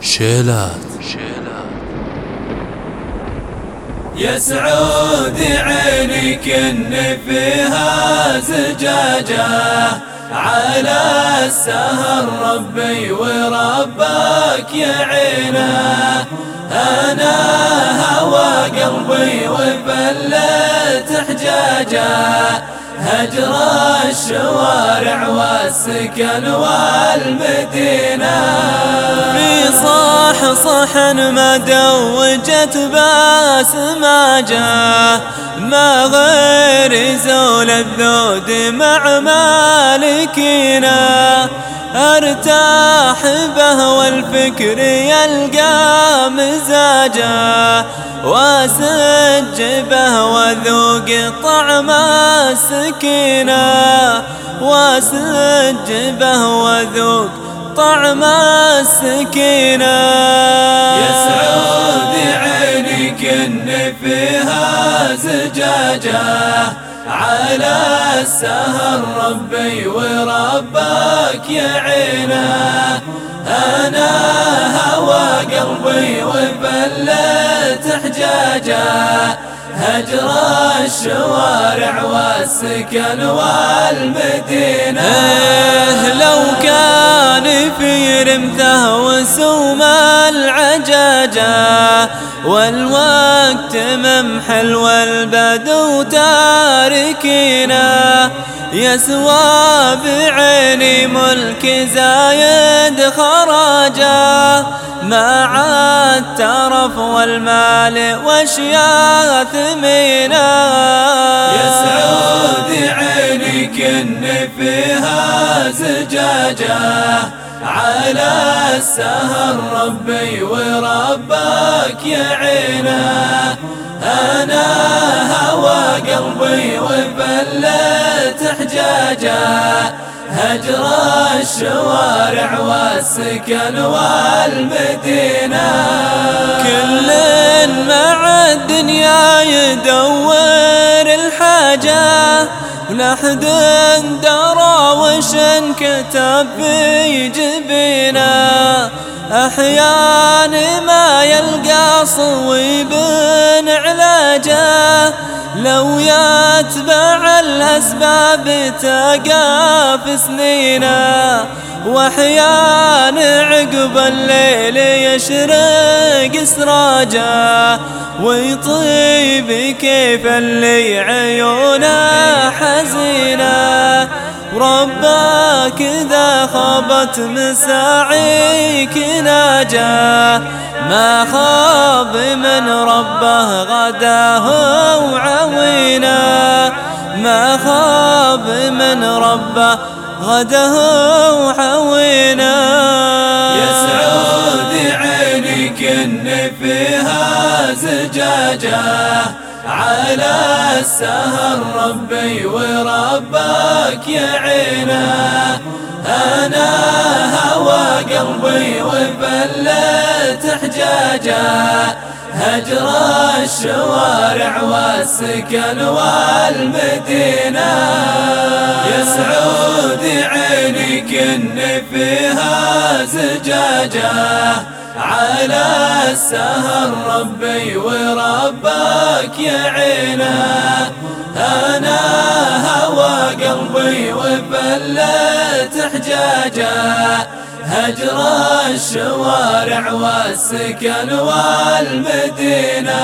شيلات. يا سعود عينك إن فيها زجاجة على السهر ربي وربك يا عينة. أنا هوى قلبي وفلت حجاجة هجر الشوارع والسكن والمدينة. في صاح صحن ما دوجت باسماجه ما غير زول الذود مع مالكينا أرتاح به والفكر يلقى مزاجه وأسج به وذوق طعم السكينة. وأسج به وذوق طعم السكينه يا سعود عينك فيها زجاجة. على السهر ربي وربك يا عينة. أنا هوى قلبي وبلت حجاجة. هجر الشوارع والسكن والمدينة. رمثه وسوم العجاجة والوقت ممحل والبدو تاركينا يسوى بعيني ملك زايد خراجه ما عاد ترف والمال واشياء ثمينه يا سعود عينك ان فيها زجاجه على السهر ربي وربك يا عينه أنا هوى قلبي وفلت حجاجه هجر الشوارع والسكن والمدينة. كل مع الدنيا يدور الحاجة ولحد درى وش انكتب في جبينه. أحيان ما يلقى صويب علاجه. لو يتبع الأسباب تقى في وأحيان عقب الليل يشرق سراجه ويطيب كيف اللي عيونه حزينة. وربك إذا خابت مساعيك ناجاه ما خاب من ربه غداه وعوينا. ما خاب من ربه غده وعوينا يا سعود عينك إن فيها زجاجة. على السهر ربي وربك يا عينه أنا هوى قلبي وفلت حجاجة. هجر الشوارع والسكن والمدينة. ان فيها زجاجة على السهر ربي وربك يا عينة. أنا هوى قلبي وفلت حجاجة. هجر الشوارع والسكن والمدينة.